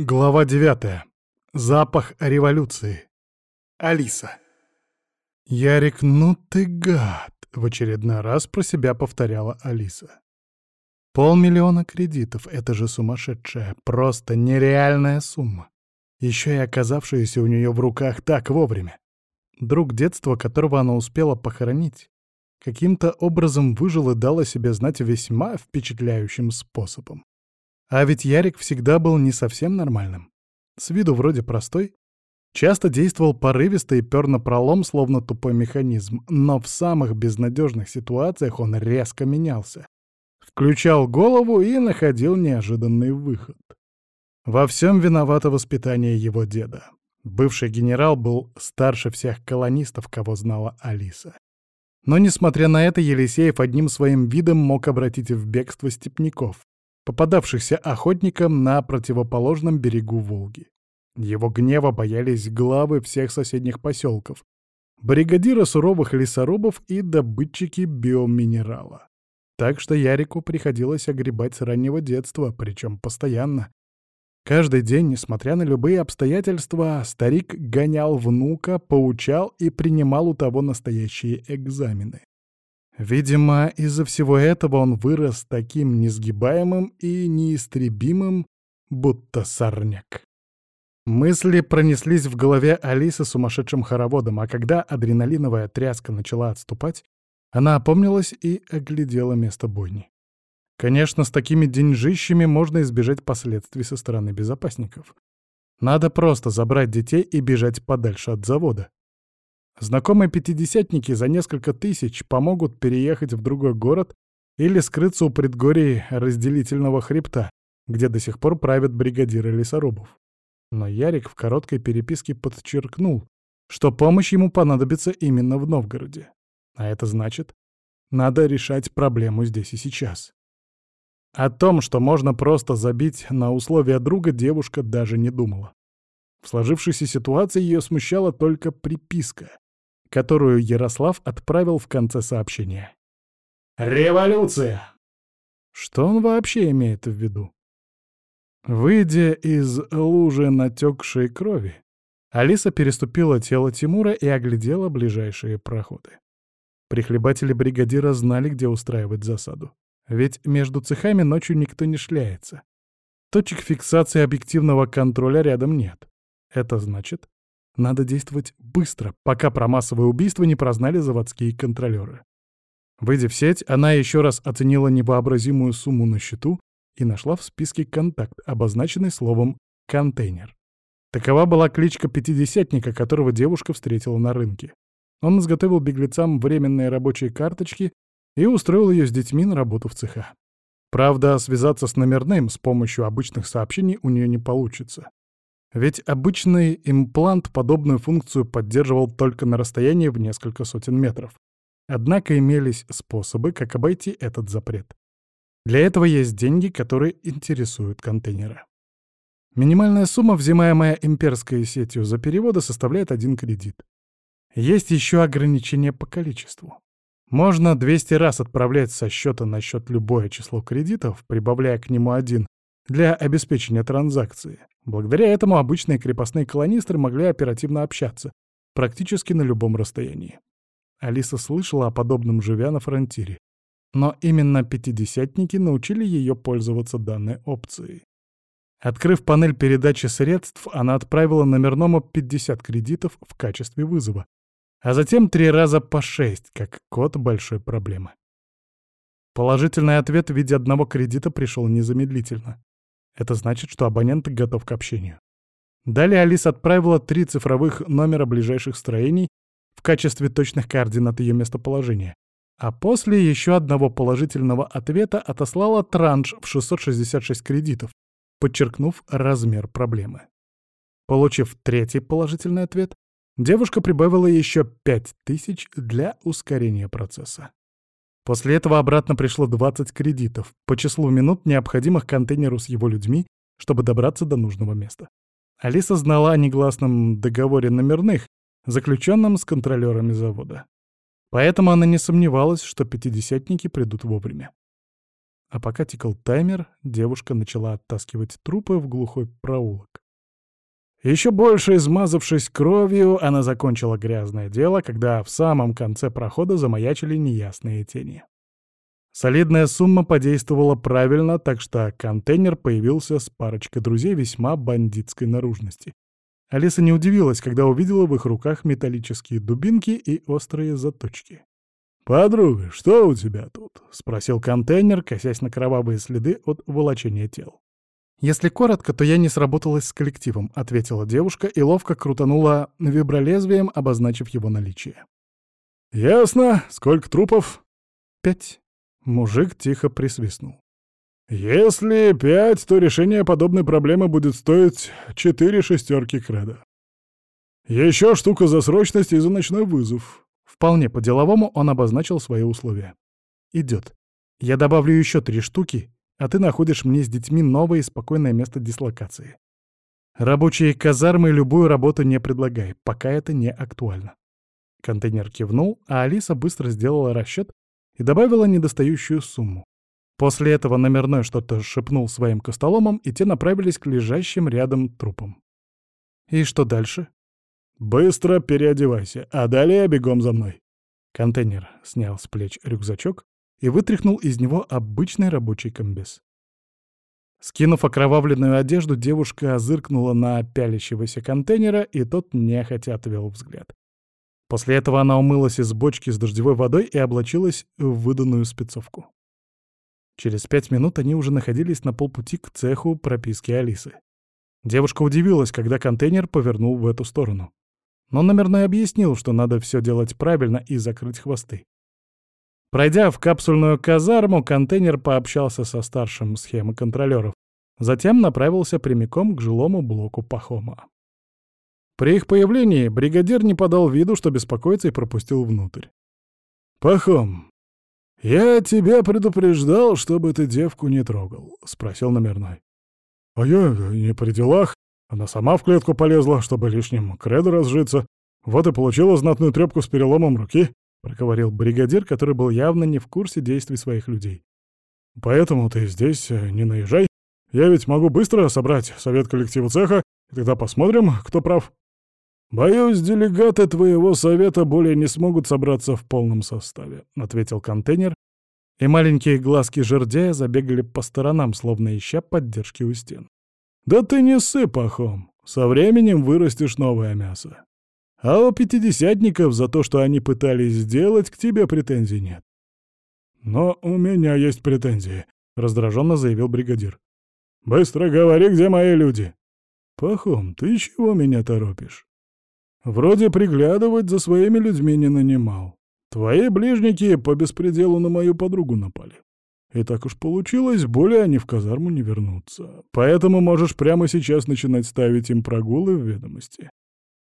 Глава 9. Запах революции. Алиса. «Ярик, ну ты гад!» — в очередной раз про себя повторяла Алиса. Полмиллиона кредитов — это же сумасшедшая, просто нереальная сумма. Еще и оказавшаяся у нее в руках так вовремя. Друг детства, которого она успела похоронить, каким-то образом выжил и дал о себе знать весьма впечатляющим способом. А ведь Ярик всегда был не совсем нормальным. С виду вроде простой, часто действовал порывисто и пёр пролом, словно тупой механизм, но в самых безнадежных ситуациях он резко менялся. Включал голову и находил неожиданный выход. Во всем виновато воспитание его деда. Бывший генерал был старше всех колонистов, кого знала Алиса. Но, несмотря на это, Елисеев одним своим видом мог обратить в бегство степняков, попадавшихся охотникам на противоположном берегу Волги. Его гнева боялись главы всех соседних поселков, бригадира суровых лесорубов и добытчики биоминерала. Так что Ярику приходилось огребать с раннего детства, причем постоянно. Каждый день, несмотря на любые обстоятельства, старик гонял внука, поучал и принимал у того настоящие экзамены. Видимо, из-за всего этого он вырос таким несгибаемым и неистребимым, будто сорняк. Мысли пронеслись в голове Алисы сумасшедшим хороводом, а когда адреналиновая тряска начала отступать, она опомнилась и оглядела место бойни. Конечно, с такими деньжищами можно избежать последствий со стороны безопасников. Надо просто забрать детей и бежать подальше от завода. Знакомые пятидесятники за несколько тысяч помогут переехать в другой город или скрыться у предгорий разделительного хребта, где до сих пор правят бригадиры лесорубов. Но Ярик в короткой переписке подчеркнул, что помощь ему понадобится именно в Новгороде. А это значит, надо решать проблему здесь и сейчас. О том, что можно просто забить на условия друга, девушка даже не думала. В сложившейся ситуации ее смущала только приписка которую Ярослав отправил в конце сообщения. «Революция!» Что он вообще имеет в виду? Выйдя из лужи натекшей крови, Алиса переступила тело Тимура и оглядела ближайшие проходы. Прихлебатели бригадира знали, где устраивать засаду. Ведь между цехами ночью никто не шляется. Точек фиксации объективного контроля рядом нет. Это значит, надо действовать быстро, пока про массовое убийство не прознали заводские контролеры. Выйдя в сеть, она еще раз оценила невообразимую сумму на счету и нашла в списке контакт, обозначенный словом «контейнер». Такова была кличка пятидесятника, которого девушка встретила на рынке. Он изготовил беглецам временные рабочие карточки и устроил ее с детьми на работу в цеха. Правда, связаться с номерным с помощью обычных сообщений у нее не получится. Ведь обычный имплант подобную функцию поддерживал только на расстоянии в несколько сотен метров. Однако имелись способы, как обойти этот запрет. Для этого есть деньги, которые интересуют контейнеры. Минимальная сумма, взимаемая имперской сетью за переводы, составляет один кредит. Есть еще ограничения по количеству. Можно 200 раз отправлять со счета на счет любое число кредитов, прибавляя к нему один, для обеспечения транзакции. Благодаря этому обычные крепостные колонисты могли оперативно общаться, практически на любом расстоянии. Алиса слышала о подобном, живя на фронтире. Но именно пятидесятники научили ее пользоваться данной опцией. Открыв панель передачи средств, она отправила номерному 50 кредитов в качестве вызова, а затем три раза по шесть, как код большой проблемы. Положительный ответ в виде одного кредита пришел незамедлительно. Это значит, что абонент готов к общению. Далее Алиса отправила три цифровых номера ближайших строений в качестве точных координат ее местоположения, а после еще одного положительного ответа отослала транш в 666 кредитов, подчеркнув размер проблемы. Получив третий положительный ответ, девушка прибавила еще 5000 для ускорения процесса. После этого обратно пришло 20 кредитов по числу минут, необходимых контейнеру с его людьми, чтобы добраться до нужного места. Алиса знала о негласном договоре номерных, заключенном с контролерами завода. Поэтому она не сомневалась, что пятидесятники придут вовремя. А пока тикал таймер, девушка начала оттаскивать трупы в глухой проулок. Еще больше измазавшись кровью, она закончила грязное дело, когда в самом конце прохода замаячили неясные тени. Солидная сумма подействовала правильно, так что контейнер появился с парочкой друзей весьма бандитской наружности. Алиса не удивилась, когда увидела в их руках металлические дубинки и острые заточки. «Подруга, что у тебя тут?» — спросил контейнер, косясь на кровавые следы от волочения тел. «Если коротко, то я не сработалась с коллективом», — ответила девушка и ловко крутанула вибролезвием, обозначив его наличие. «Ясно. Сколько трупов?» «Пять». Мужик тихо присвистнул. «Если пять, то решение подобной проблемы будет стоить четыре шестерки креда. Еще штука за срочность и за ночной вызов. Вполне по-деловому он обозначил свои условия. «Идет. Я добавлю еще три штуки, а ты находишь мне с детьми новое и спокойное место дислокации. Рабочие казармы любую работу не предлагай, пока это не актуально». Контейнер кивнул, а Алиса быстро сделала расчет и добавила недостающую сумму. После этого номерной что-то шепнул своим костоломам, и те направились к лежащим рядом трупам. «И что дальше?» «Быстро переодевайся, а далее бегом за мной». Контейнер снял с плеч рюкзачок и вытряхнул из него обычный рабочий комбез. Скинув окровавленную одежду, девушка озыркнула на пялящегося контейнера, и тот нехотя отвел взгляд. После этого она умылась из бочки с дождевой водой и облачилась в выданную спецовку. Через пять минут они уже находились на полпути к цеху прописки Алисы. Девушка удивилась, когда контейнер повернул в эту сторону. Но номерной объяснил, что надо все делать правильно и закрыть хвосты. Пройдя в капсульную казарму, контейнер пообщался со старшим схемы контролеров, затем направился прямиком к жилому блоку Пахома. При их появлении бригадир не подал виду, что беспокоится, и пропустил внутрь. «Пахом, я тебя предупреждал, чтобы ты девку не трогал», — спросил номерной. «А я не при делах», она сама в клетку полезла, чтобы лишним кредо разжиться. Вот и получила знатную трёпку с переломом руки, — проговорил бригадир, который был явно не в курсе действий своих людей. «Поэтому ты здесь э, не наезжай. Я ведь могу быстро собрать совет коллектива цеха, и тогда посмотрим, кто прав». «Боюсь, делегаты твоего совета более не смогут собраться в полном составе», — ответил контейнер, и маленькие глазки жердяя забегали по сторонам, словно ища поддержки у стен. Да ты не сыпь, Пахом. Со временем вырастешь новое мясо. А у пятидесятников за то, что они пытались сделать, к тебе претензий нет. Но у меня есть претензии, — раздраженно заявил бригадир. Быстро говори, где мои люди. Пахом, ты чего меня торопишь? Вроде приглядывать за своими людьми не нанимал. Твои ближники по беспределу на мою подругу напали. И так уж получилось, более они в казарму не вернутся. Поэтому можешь прямо сейчас начинать ставить им прогулы в ведомости.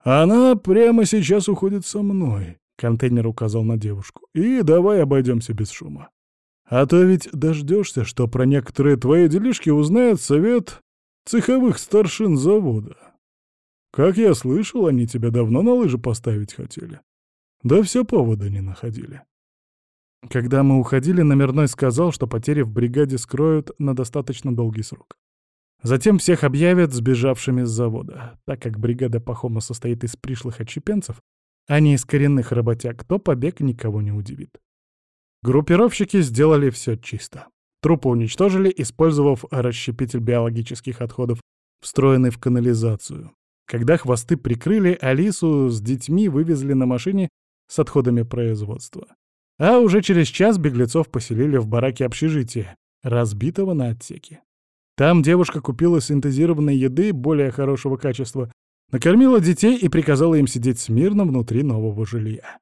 Она прямо сейчас уходит со мной, — контейнер указал на девушку. И давай обойдемся без шума. А то ведь дождешься, что про некоторые твои делишки узнает совет цеховых старшин завода. Как я слышал, они тебя давно на лыжи поставить хотели. Да все повода не находили. Когда мы уходили, номерной сказал, что потери в бригаде скроют на достаточно долгий срок. Затем всех объявят сбежавшими с завода. Так как бригада Пахома состоит из пришлых отщепенцев, а не из коренных работяг, то побег никого не удивит. Группировщики сделали все чисто. Трупы уничтожили, использовав расщепитель биологических отходов, встроенный в канализацию. Когда хвосты прикрыли, Алису с детьми вывезли на машине с отходами производства. А уже через час беглецов поселили в бараке общежития, разбитого на отсеки. Там девушка купила синтезированной еды более хорошего качества, накормила детей и приказала им сидеть смирно внутри нового жилья.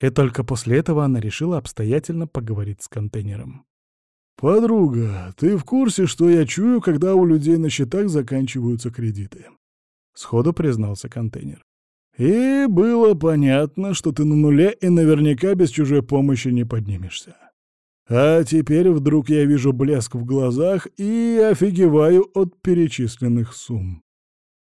И только после этого она решила обстоятельно поговорить с контейнером. «Подруга, ты в курсе, что я чую, когда у людей на счетах заканчиваются кредиты?» Сходу признался контейнер. И было понятно, что ты на нуле и наверняка без чужой помощи не поднимешься. А теперь вдруг я вижу блеск в глазах и офигеваю от перечисленных сумм.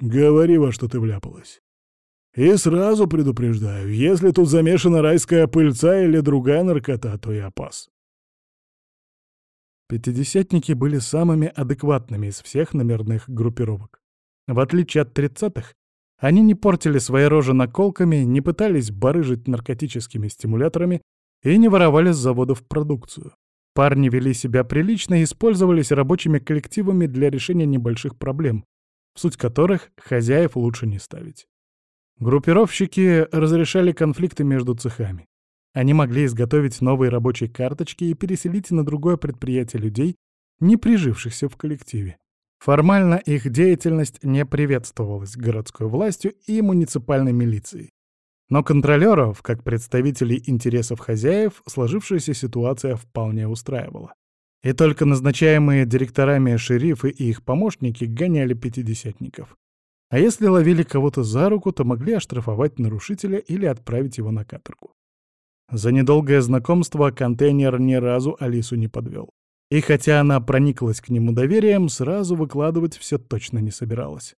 Говори, во что ты вляпалась. И сразу предупреждаю, если тут замешана райская пыльца или другая наркота, то я пас. Пятидесятники были самыми адекватными из всех номерных группировок. В отличие от тридцатых, они не портили свои рожи наколками, не пытались барыжить наркотическими стимуляторами и не воровали с заводов продукцию. Парни вели себя прилично и использовались рабочими коллективами для решения небольших проблем, в суть которых хозяев лучше не ставить. Группировщики разрешали конфликты между цехами. Они могли изготовить новые рабочие карточки и переселить на другое предприятие людей, не прижившихся в коллективе. Формально их деятельность не приветствовалась городской властью и муниципальной милицией. Но контролеров, как представителей интересов хозяев, сложившаяся ситуация вполне устраивала. И только назначаемые директорами шерифы и их помощники гоняли пятидесятников. А если ловили кого-то за руку, то могли оштрафовать нарушителя или отправить его на каторгу. За недолгое знакомство контейнер ни разу Алису не подвел. И хотя она прониклась к нему доверием, сразу выкладывать все точно не собиралась.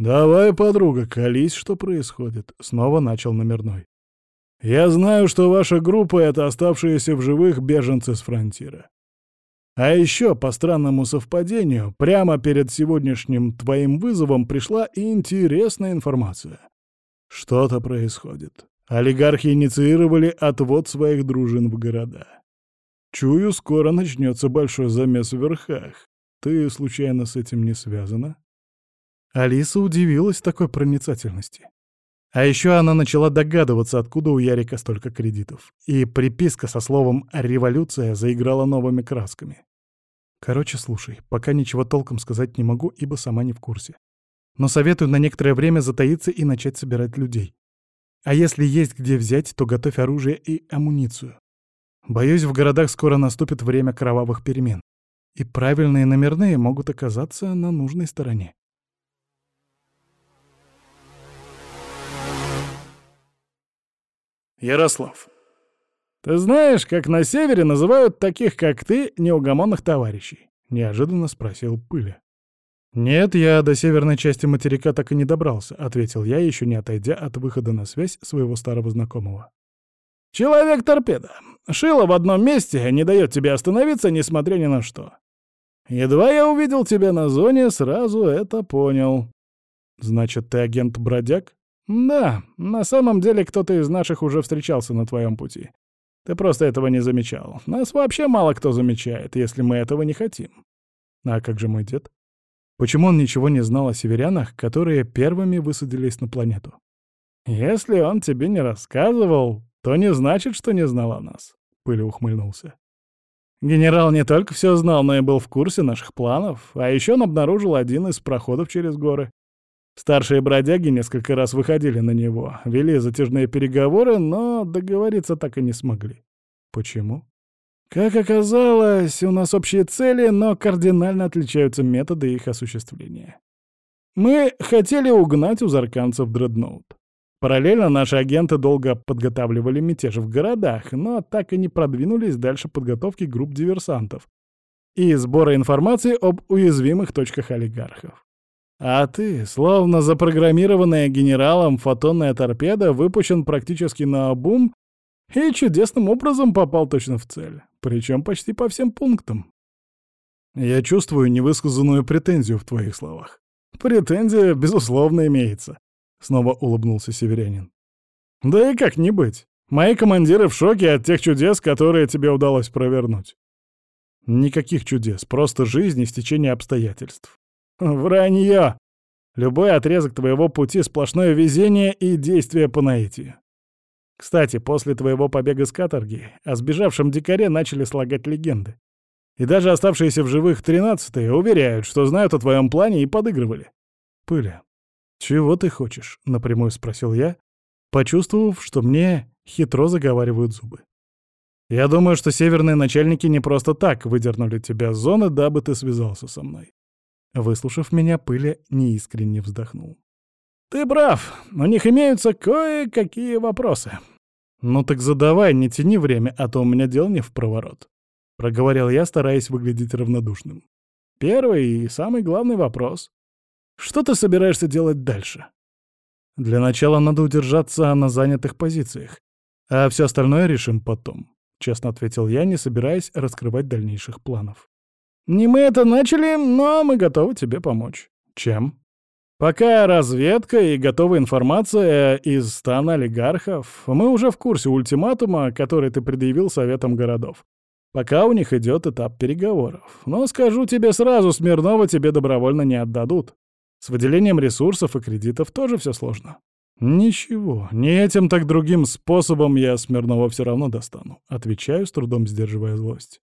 «Давай, подруга, колись, что происходит», — снова начал номерной. «Я знаю, что ваша группа — это оставшиеся в живых беженцы с фронтира. А еще, по странному совпадению, прямо перед сегодняшним твоим вызовом пришла интересная информация. Что-то происходит. Олигархи инициировали отвод своих дружин в города. Чую, скоро начнется большой замес в верхах. Ты, случайно, с этим не связана?» Алиса удивилась такой проницательности. А еще она начала догадываться, откуда у Ярика столько кредитов. И приписка со словом «революция» заиграла новыми красками. Короче, слушай, пока ничего толком сказать не могу, ибо сама не в курсе. Но советую на некоторое время затаиться и начать собирать людей. А если есть где взять, то готовь оружие и амуницию. Боюсь, в городах скоро наступит время кровавых перемен. И правильные номерные могут оказаться на нужной стороне. Ярослав. «Ты знаешь, как на севере называют таких, как ты, неугомонных товарищей?» — неожиданно спросил Пыля. «Нет, я до северной части материка так и не добрался», — ответил я, еще не отойдя от выхода на связь своего старого знакомого. «Человек-торпеда. Шило в одном месте не дает тебе остановиться, несмотря ни на что. Едва я увидел тебя на зоне, сразу это понял». «Значит, ты агент-бродяг?» «Да, на самом деле кто-то из наших уже встречался на твоем пути. Ты просто этого не замечал. Нас вообще мало кто замечает, если мы этого не хотим». «А как же мой дед?» Почему он ничего не знал о северянах, которые первыми высадились на планету? «Если он тебе не рассказывал, то не значит, что не знал о нас», — Пыля ухмыльнулся. Генерал не только все знал, но и был в курсе наших планов, а еще он обнаружил один из проходов через горы. Старшие бродяги несколько раз выходили на него, вели затяжные переговоры, но договориться так и не смогли. Почему? Как оказалось, у нас общие цели, но кардинально отличаются методы их осуществления. Мы хотели угнать у зарканцев дредноут. Параллельно наши агенты долго подготавливали мятеж в городах, но так и не продвинулись дальше подготовки групп диверсантов и сбора информации об уязвимых точках олигархов. А ты, словно запрограммированная генералом фотонная торпеда, выпущен практически на обум и чудесным образом попал точно в цель, причем почти по всем пунктам. Я чувствую невысказанную претензию в твоих словах. Претензия, безусловно, имеется. Снова улыбнулся северянин. Да и как не быть. Мои командиры в шоке от тех чудес, которые тебе удалось провернуть. Никаких чудес, просто жизнь и стечение обстоятельств. Вранье! Любой отрезок твоего пути — сплошное везение и действие по наитию. Кстати, после твоего побега с каторги о сбежавшем дикаре начали слагать легенды. И даже оставшиеся в живых тринадцатые уверяют, что знают о твоем плане и подыгрывали. Пыля, чего ты хочешь? — напрямую спросил я, почувствовав, что мне хитро заговаривают зубы. Я думаю, что северные начальники не просто так выдернули тебя с зоны, дабы ты связался со мной. Выслушав меня, Пыля неискренне вздохнул. «Ты прав, у них имеются кое-какие вопросы». «Ну так задавай, не тяни время, а то у меня дел не в проворот», — проговорил я, стараясь выглядеть равнодушным. «Первый и самый главный вопрос. Что ты собираешься делать дальше?» «Для начала надо удержаться на занятых позициях, а все остальное решим потом», — честно ответил я, не собираясь раскрывать дальнейших планов. Не мы это начали, но мы готовы тебе помочь. Чем? Пока разведка и готовая информация из стана олигархов, мы уже в курсе ультиматума, который ты предъявил Советам городов. Пока у них идет этап переговоров. Но скажу тебе сразу, Смирнова тебе добровольно не отдадут. С выделением ресурсов и кредитов тоже все сложно. «Ничего, не этим, так другим способом я Смирнова все равно достану», — отвечаю, с трудом сдерживая злость.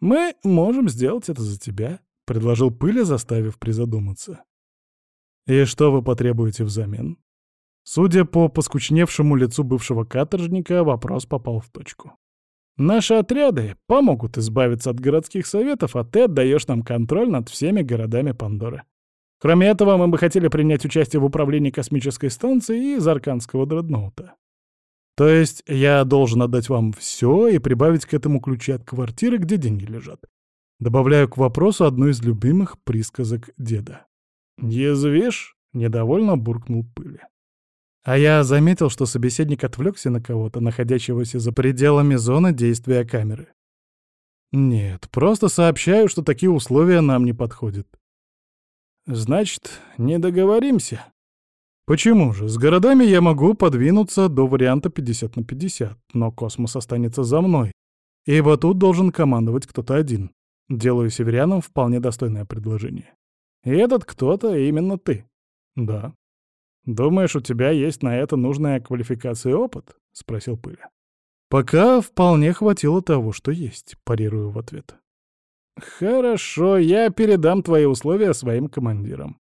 «Мы можем сделать это за тебя», — предложил Пыля, заставив призадуматься. «И что вы потребуете взамен?» Судя по поскучневшему лицу бывшего каторжника, вопрос попал в точку. «Наши отряды помогут избавиться от городских советов, а ты отдаешь нам контроль над всеми городами Пандоры. Кроме этого, мы бы хотели принять участие в управлении космической станцией и Зарканского дредноута». «То есть я должен отдать вам все и прибавить к этому ключи от квартиры, где деньги лежат?» Добавляю к вопросу одну из любимых присказок деда. «Язвишь?» — недовольно буркнул Пыли. А я заметил, что собеседник отвлекся на кого-то, находящегося за пределами зоны действия камеры. Нет, просто сообщаю, что такие условия нам не подходят. Значит, не договоримся? Почему же? С городами я могу подвинуться до варианта 50 на 50, но космос останется за мной. Ибо тут должен командовать кто-то один. Делаю северянам вполне достойное предложение. И этот кто-то именно ты. Да. Думаешь, у тебя есть на это нужная квалификация и опыт? Спросил Пыля. Пока вполне хватило того, что есть, парирую в ответ. Хорошо, я передам твои условия своим командирам.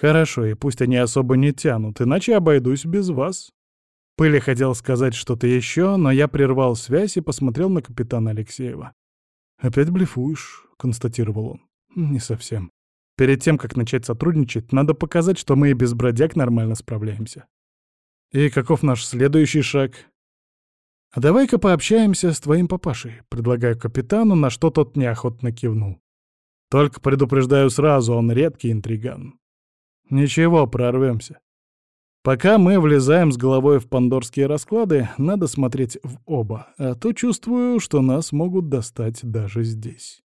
Хорошо, и пусть они особо не тянут, иначе обойдусь без вас. Пыли хотел сказать что-то еще, но я прервал связь и посмотрел на капитана Алексеева. «Опять блефуешь», — констатировал он. «Не совсем. Перед тем, как начать сотрудничать, надо показать, что мы и без бродяг нормально справляемся. И каков наш следующий шаг? А давай-ка пообщаемся с твоим папашей, предлагаю капитану, на что тот неохотно кивнул. Только предупреждаю сразу, он редкий интриган. Ничего, прорвемся. Пока мы влезаем с головой в пандорские расклады, надо смотреть в оба, а то чувствую, что нас могут достать даже здесь.